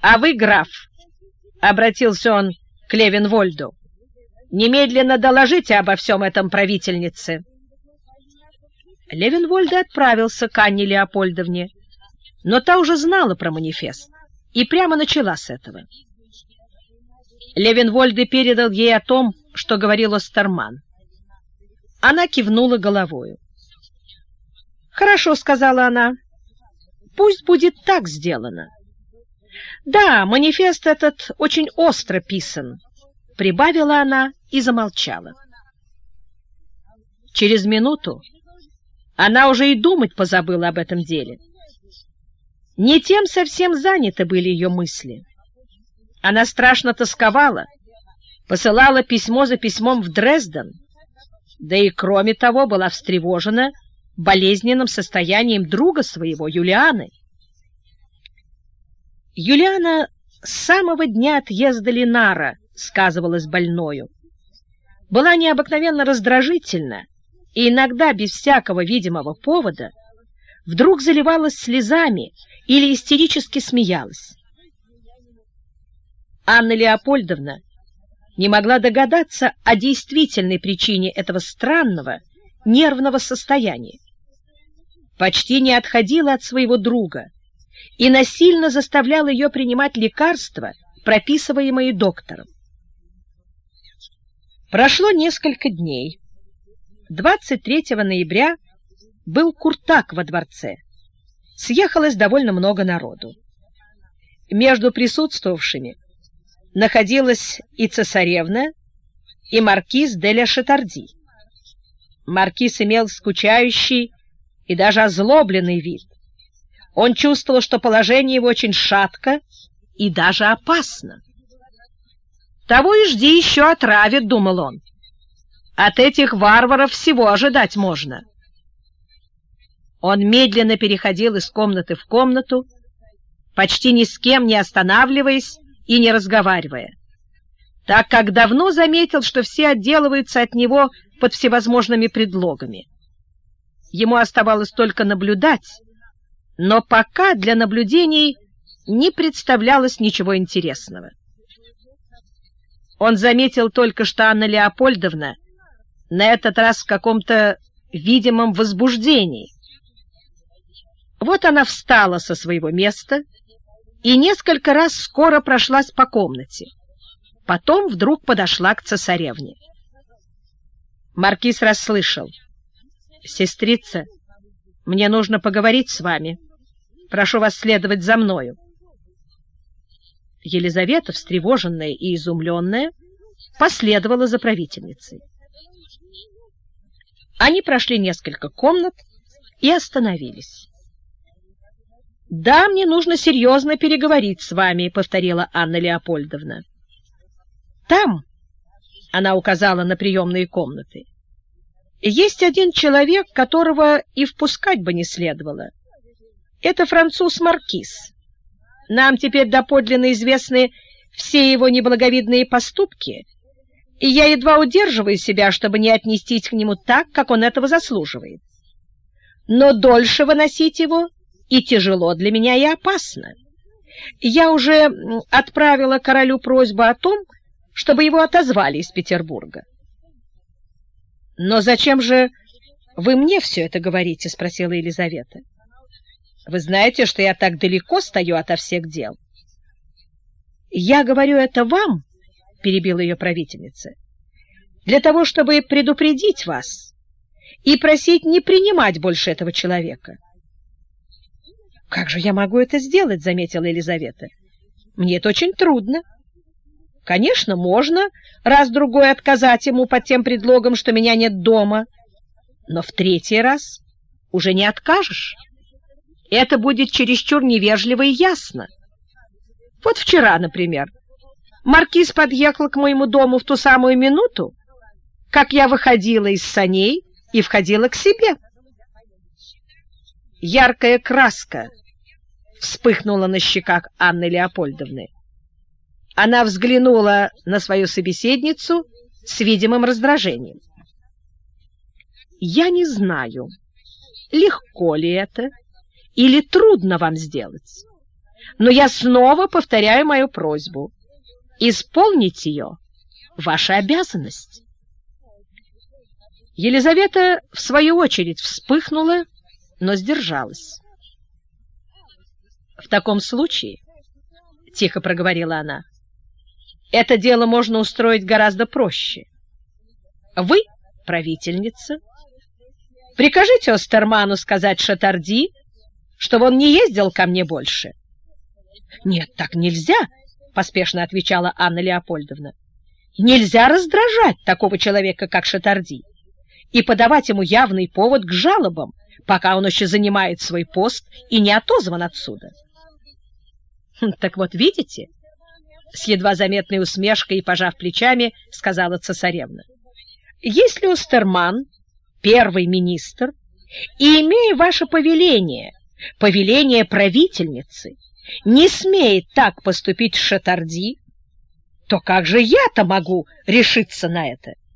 А вы, граф, — обратился он к Левенвольду, — немедленно доложите обо всем этом правительнице. Левенвольд отправился к Анне Леопольдовне, но та уже знала про манифест и прямо начала с этого. Левенвольде передал ей о том, что говорил Остерман. Она кивнула головою. «Хорошо», — сказала она, — «пусть будет так сделано». «Да, манифест этот очень остро писан», — прибавила она и замолчала. Через минуту она уже и думать позабыла об этом деле. Не тем совсем заняты были ее мысли. Она страшно тосковала, посылала письмо за письмом в Дрезден, да и, кроме того, была встревожена болезненным состоянием друга своего, Юлианы. Юлиана с самого дня отъезда Ленара сказывалась больною. Была необыкновенно раздражительна и иногда, без всякого видимого повода, вдруг заливалась слезами или истерически смеялась. Анна Леопольдовна не могла догадаться о действительной причине этого странного нервного состояния. Почти не отходила от своего друга и насильно заставляла ее принимать лекарства, прописываемые доктором. Прошло несколько дней. 23 ноября был куртак во дворце. Съехалось довольно много народу. Между присутствовавшими находилась и цесаревна, и маркиз де ля Шатарди. Маркиз имел скучающий и даже озлобленный вид. Он чувствовал, что положение его очень шатко и даже опасно. «Того и жди, еще отравит», — думал он. «От этих варваров всего ожидать можно». Он медленно переходил из комнаты в комнату, почти ни с кем не останавливаясь и не разговаривая, так как давно заметил, что все отделываются от него под всевозможными предлогами. Ему оставалось только наблюдать, но пока для наблюдений не представлялось ничего интересного. Он заметил только, что Анна Леопольдовна на этот раз в каком-то видимом возбуждении. Вот она встала со своего места и несколько раз скоро прошлась по комнате. Потом вдруг подошла к цесаревне. Маркиз расслышал. «Сестрица, мне нужно поговорить с вами. Прошу вас следовать за мною». Елизавета, встревоженная и изумленная, последовала за правительницей. Они прошли несколько комнат и остановились. «Да, мне нужно серьезно переговорить с вами», — повторила Анна Леопольдовна. «Там», — она указала на приемные комнаты, — «есть один человек, которого и впускать бы не следовало. Это француз Маркиз. Нам теперь доподлинно известны все его неблаговидные поступки, и я едва удерживаю себя, чтобы не отнестись к нему так, как он этого заслуживает. Но дольше выносить его и тяжело для меня, и опасно. Я уже отправила королю просьбу о том, чтобы его отозвали из Петербурга. «Но зачем же вы мне все это говорите?» — спросила Елизавета. «Вы знаете, что я так далеко стою ото всех дел». «Я говорю это вам», — перебила ее правительница, «для того, чтобы предупредить вас и просить не принимать больше этого человека». «Как же я могу это сделать?» — заметила Елизавета. «Мне это очень трудно». «Конечно, можно раз-другой отказать ему под тем предлогом, что меня нет дома, но в третий раз уже не откажешь. Это будет чересчур невежливо и ясно. Вот вчера, например, маркиз подъехал к моему дому в ту самую минуту, как я выходила из саней и входила к себе». Яркая краска вспыхнула на щеках Анны Леопольдовны. Она взглянула на свою собеседницу с видимым раздражением. «Я не знаю, легко ли это или трудно вам сделать, но я снова повторяю мою просьбу. Исполнить ее — ваша обязанность. Елизавета, в свою очередь, вспыхнула, но сдержалась. «В таком случае, — тихо проговорила она, — это дело можно устроить гораздо проще. Вы правительница. Прикажите Остерману сказать Шатарди, чтобы он не ездил ко мне больше. — Нет, так нельзя, — поспешно отвечала Анна Леопольдовна. — Нельзя раздражать такого человека, как Шатарди, и подавать ему явный повод к жалобам, пока он еще занимает свой пост и не отозван отсюда. Хм, — Так вот, видите, — с едва заметной усмешкой и пожав плечами, сказала цесаревна, — если Устерман, первый министр, и, имея ваше повеление, повеление правительницы, не смеет так поступить Шатарди, то как же я-то могу решиться на это? —